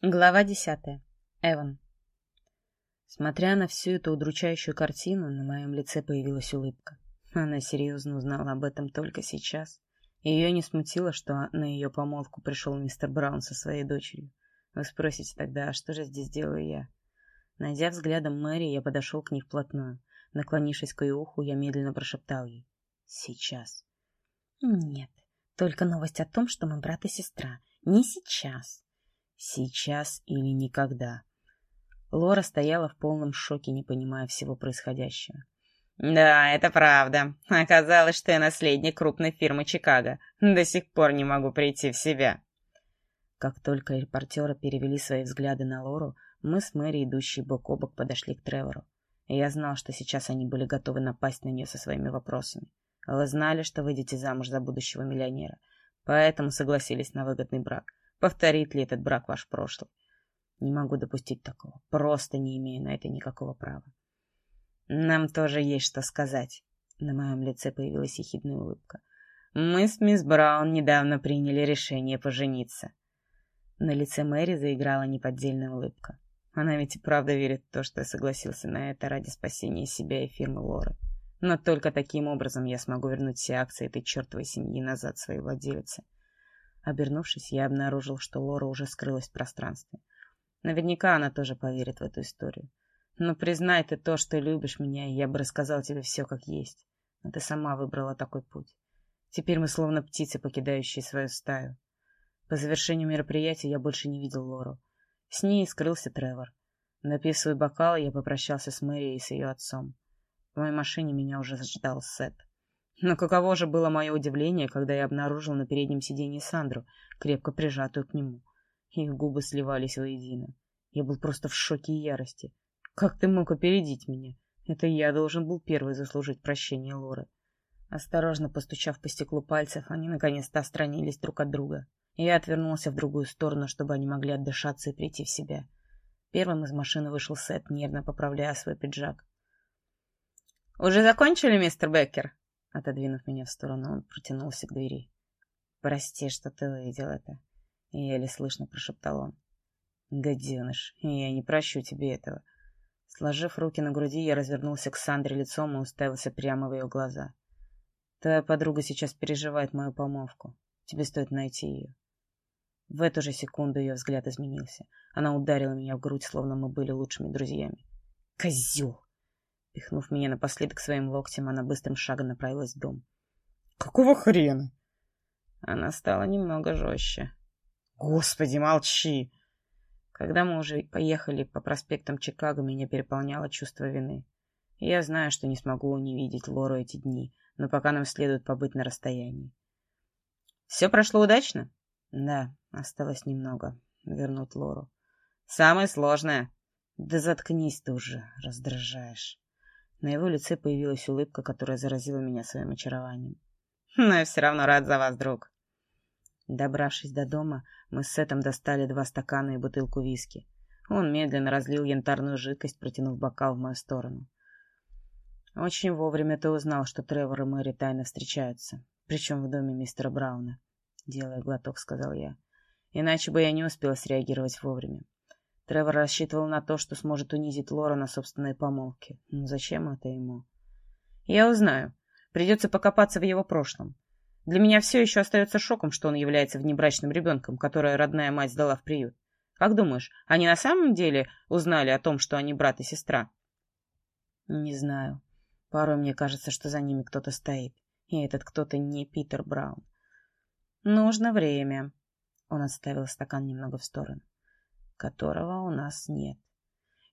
Глава десятая. Эван. Смотря на всю эту удручающую картину, на моем лице появилась улыбка. Она серьезно узнала об этом только сейчас. Ее не смутило, что на ее помолвку пришел мистер Браун со своей дочерью. Вы спросите тогда, а что же здесь делаю я? Найдя взглядом Мэри, я подошел к ней вплотную. Наклонившись к ее уху, я медленно прошептал ей. «Сейчас». «Нет, только новость о том, что мы брат и сестра. Не сейчас». «Сейчас или никогда». Лора стояла в полном шоке, не понимая всего происходящего. «Да, это правда. Оказалось, что я наследник крупной фирмы Чикаго. До сих пор не могу прийти в себя». Как только репортеры перевели свои взгляды на Лору, мы с Мэри, идущие бок о бок, подошли к Тревору. И я знал, что сейчас они были готовы напасть на нее со своими вопросами. Вы знали, что выйдете замуж за будущего миллионера, поэтому согласились на выгодный брак. Повторит ли этот брак ваш прошлый? Не могу допустить такого. Просто не имею на это никакого права. Нам тоже есть что сказать. На моем лице появилась ехидная улыбка. Мы с мисс Браун недавно приняли решение пожениться. На лице Мэри заиграла неподдельная улыбка. Она ведь и правда верит в то, что я согласился на это ради спасения себя и фирмы Лоры. Но только таким образом я смогу вернуть все акции этой чертовой семьи назад своей владелице. Обернувшись, я обнаружил, что Лора уже скрылась в пространстве. Наверняка она тоже поверит в эту историю. Но признай ты то, что любишь меня, и я бы рассказал тебе все как есть. Но ты сама выбрала такой путь. Теперь мы словно птицы, покидающие свою стаю. По завершению мероприятия я больше не видел Лору. С ней скрылся Тревор. Напив свой бокал, я попрощался с Мэри и с ее отцом. В моей машине меня уже ждал Сет. Но каково же было мое удивление, когда я обнаружил на переднем сиденье Сандру, крепко прижатую к нему. Их губы сливались воедино. Я был просто в шоке и ярости. Как ты мог опередить меня? Это я должен был первый заслужить прощение Лоры. Осторожно постучав по стеклу пальцев, они наконец-то отстранились друг от друга. Я отвернулся в другую сторону, чтобы они могли отдышаться и прийти в себя. Первым из машины вышел Сет, нервно поправляя свой пиджак. «Уже закончили, мистер Беккер?» Отодвинув меня в сторону, он протянулся к двери. «Прости, что ты увидел это», — еле слышно прошептал он. «Гаденыш, я не прощу тебе этого». Сложив руки на груди, я развернулся к Сандре лицом и уставился прямо в ее глаза. «Твоя подруга сейчас переживает мою помолвку. Тебе стоит найти ее. В эту же секунду ее взгляд изменился. Она ударила меня в грудь, словно мы были лучшими друзьями. «Козел!» Пихнув меня напоследок своим локтем, она быстрым шагом направилась в дом. «Какого хрена?» Она стала немного жестче. «Господи, молчи!» Когда мы уже поехали по проспектам Чикаго, меня переполняло чувство вины. я знаю, что не смогу не видеть Лору эти дни, но пока нам следует побыть на расстоянии. «Все прошло удачно?» Да, осталось немного. Вернуть Лору. Самое сложное. Да заткнись ты уже, раздражаешь. На его лице появилась улыбка, которая заразила меня своим очарованием. Но я все равно рад за вас, друг. Добравшись до дома, мы с Сетом достали два стакана и бутылку виски. Он медленно разлил янтарную жидкость, протянув бокал в мою сторону. Очень вовремя ты узнал, что Тревор и Мэри тайно встречаются, причем в доме мистера Брауна делая глоток, сказал я. Иначе бы я не успела среагировать вовремя. Тревор рассчитывал на то, что сможет унизить Лора на собственной помолвке. Но зачем это ему? Я узнаю. Придется покопаться в его прошлом. Для меня все еще остается шоком, что он является внебрачным ребенком, которое родная мать сдала в приют. Как думаешь, они на самом деле узнали о том, что они брат и сестра? Не знаю. Порой мне кажется, что за ними кто-то стоит. И этот кто-то не Питер Браун. Нужно время. Он отставил стакан немного в сторону. Которого у нас нет.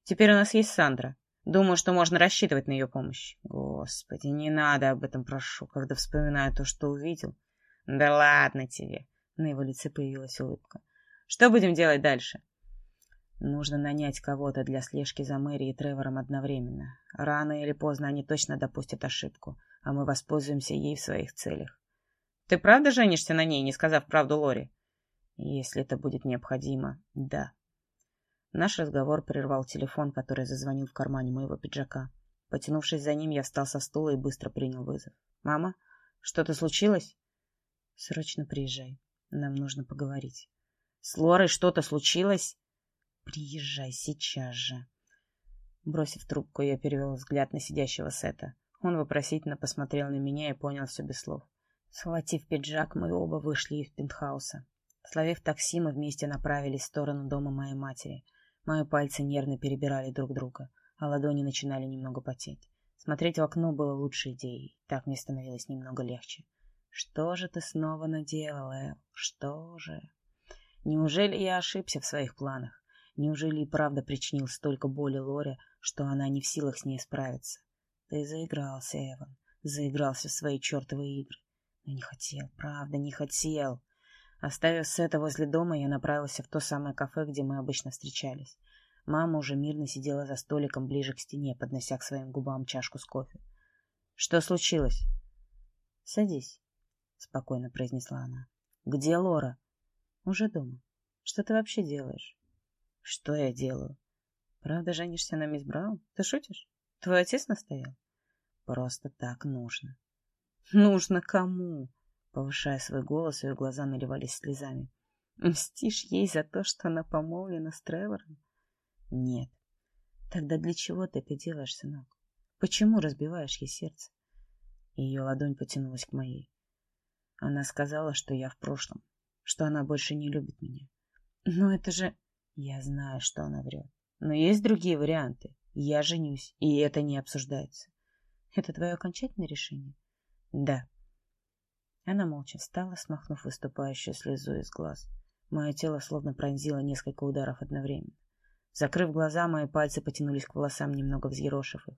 Теперь у нас есть Сандра. Думаю, что можно рассчитывать на ее помощь. Господи, не надо об этом, прошу, когда вспоминаю то, что увидел. Да ладно тебе. На его лице появилась улыбка. Что будем делать дальше? Нужно нанять кого-то для слежки за Мэри и Тревором одновременно. Рано или поздно они точно допустят ошибку, а мы воспользуемся ей в своих целях. Ты правда женишься на ней, не сказав правду Лори? Если это будет необходимо, да. Наш разговор прервал телефон, который зазвонил в кармане моего пиджака. Потянувшись за ним, я встал со стула и быстро принял вызов. «Мама, что-то случилось?» «Срочно приезжай. Нам нужно поговорить». «С Лорой что-то случилось?» Приезжай сейчас же. Бросив трубку, я перевел взгляд на сидящего Сета. Он вопросительно посмотрел на меня и понял все без слов. Схватив пиджак, мы оба вышли из пентхауса. Словив такси, мы вместе направились в сторону дома моей матери. Мои пальцы нервно перебирали друг друга, а ладони начинали немного потеть. Смотреть в окно было лучшей идеей, так мне становилось немного легче. Что же ты снова наделал, Эл? Что же? Неужели я ошибся в своих планах? Неужели и правда причинил столько боли Лоре, что она не в силах с ней справиться? Ты заигрался, Эван, заигрался в свои чертовы игры. Но не хотел, правда, не хотел. Оставив Сета возле дома, я направился в то самое кафе, где мы обычно встречались. Мама уже мирно сидела за столиком ближе к стене, поднося к своим губам чашку с кофе. «Что случилось?» «Садись», — спокойно произнесла она. «Где Лора?» «Уже дома. Что ты вообще делаешь?» «Что я делаю?» «Правда женишься на мисс Браун? Ты шутишь? Твой отец настоял?» «Просто так нужно». «Нужно кому?» Повышая свой голос, ее глаза наливались слезами. «Мстишь ей за то, что она помолвлена с Тревором?» «Нет». «Тогда для чего ты это делаешь, сынок? Почему разбиваешь ей сердце?» Ее ладонь потянулась к моей. Она сказала, что я в прошлом, что она больше не любит меня. «Но это же...» Я знаю, что она врет. Но есть другие варианты. Я женюсь, и это не обсуждается. Это твое окончательное решение? Да. Она молча встала, смахнув выступающую слезу из глаз. Мое тело словно пронзило несколько ударов одновременно. Закрыв глаза, мои пальцы потянулись к волосам, немного взъерошив их.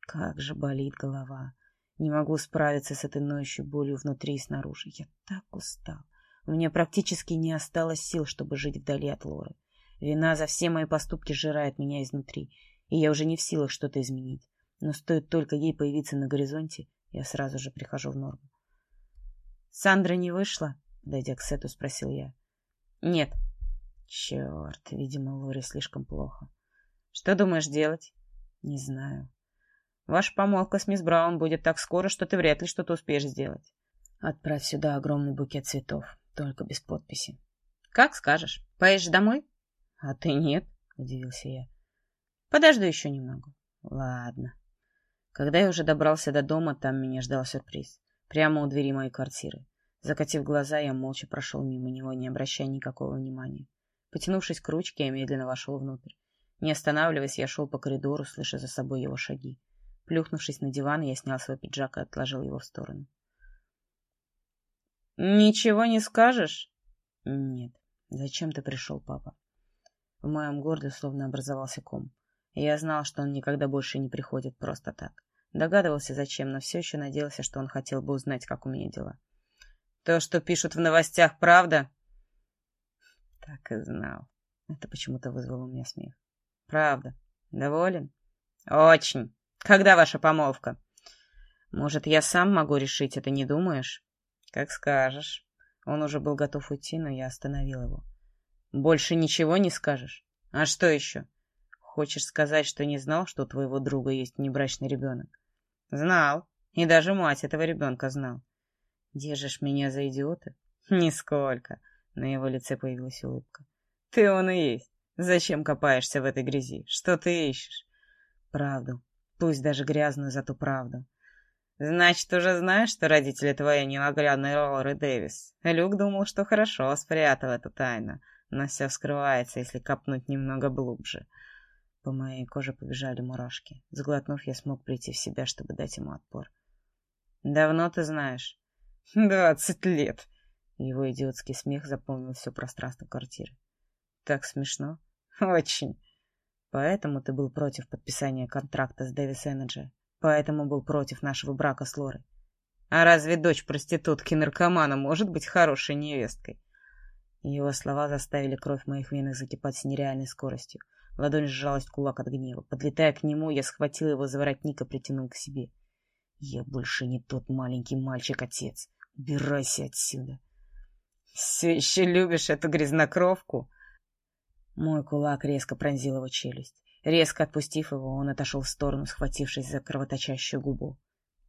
Как же болит голова. Не могу справиться с этой ноющей болью внутри и снаружи. Я так устал. У меня практически не осталось сил, чтобы жить вдали от Лоры. Вина за все мои поступки сжирает меня изнутри, и я уже не в силах что-то изменить. Но стоит только ей появиться на горизонте, я сразу же прихожу в норму. «Сандра не вышла?» — дойдя к Сету, спросил я. «Нет». «Черт, видимо, Лоре слишком плохо. Что думаешь делать?» «Не знаю». «Ваша помолвка с мисс Браун будет так скоро, что ты вряд ли что-то успеешь сделать». «Отправь сюда огромный букет цветов, только без подписи». «Как скажешь. Поедешь домой?» «А ты нет?» — удивился я. «Подожду еще немного». «Ладно». Когда я уже добрался до дома, там меня ждал сюрприз. Прямо у двери моей квартиры. Закатив глаза, я молча прошел мимо него, не обращая никакого внимания. Потянувшись к ручке, я медленно вошел внутрь. Не останавливаясь, я шел по коридору, слыша за собой его шаги. Плюхнувшись на диван, я снял свой пиджак и отложил его в сторону. «Ничего не скажешь?» «Нет. Зачем ты пришел, папа?» В моем горле словно образовался ком. Я знал, что он никогда больше не приходит просто так. Догадывался, зачем, но все еще надеялся, что он хотел бы узнать, как у меня дела. «То, что пишут в новостях, правда?» Так и знал. Это почему-то вызвало у меня смех. «Правда. Доволен?» «Очень. Когда ваша помолвка?» «Может, я сам могу решить это, не думаешь?» «Как скажешь». Он уже был готов уйти, но я остановил его. Больше ничего не скажешь? А что еще? Хочешь сказать, что не знал, что у твоего друга есть внебрачный ребенок? Знал. И даже мать этого ребенка знал. Держишь меня за идиота? Нисколько. На его лице появилась улыбка. Ты он и есть. Зачем копаешься в этой грязи? Что ты ищешь? Правду. Пусть даже грязную, зато правду. Значит, уже знаешь, что родители твои ненаглядные Роллер Дэвис. Люк думал, что хорошо спрятал эту тайну но все вскрывается, если копнуть немного глубже. По моей коже побежали мурашки. Сглотнув, я смог прийти в себя, чтобы дать ему отпор. «Давно ты знаешь?» «Двадцать лет!» Его идиотский смех заполнил все пространство квартиры. «Так смешно?» «Очень!» «Поэтому ты был против подписания контракта с Davis Energy. Поэтому был против нашего брака с Лорой. А разве дочь проститутки-наркомана может быть хорошей невесткой?» Его слова заставили кровь в моих венах закипать с нереальной скоростью. Ладонь сжалась в кулак от гнева. Подлетая к нему, я схватил его за воротник и притянул к себе. «Я больше не тот маленький мальчик, отец. Убирайся отсюда!» «Все еще любишь эту грязнокровку?» Мой кулак резко пронзил его челюсть. Резко отпустив его, он отошел в сторону, схватившись за кровоточащую губу.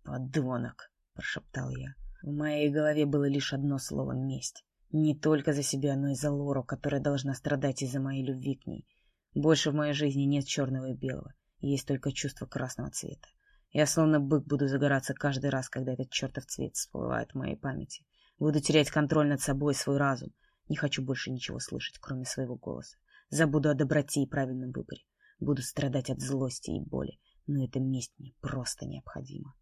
«Подонок!» — прошептал я. В моей голове было лишь одно слово — месть. Не только за себя, но и за Лору, которая должна страдать из-за моей любви к ней. Больше в моей жизни нет черного и белого, есть только чувство красного цвета. Я словно бык буду загораться каждый раз, когда этот чертов цвет всплывает в моей памяти. Буду терять контроль над собой и свой разум. Не хочу больше ничего слышать, кроме своего голоса. Забуду о доброте и правильном выборе. Буду страдать от злости и боли, но эта месть мне просто необходима.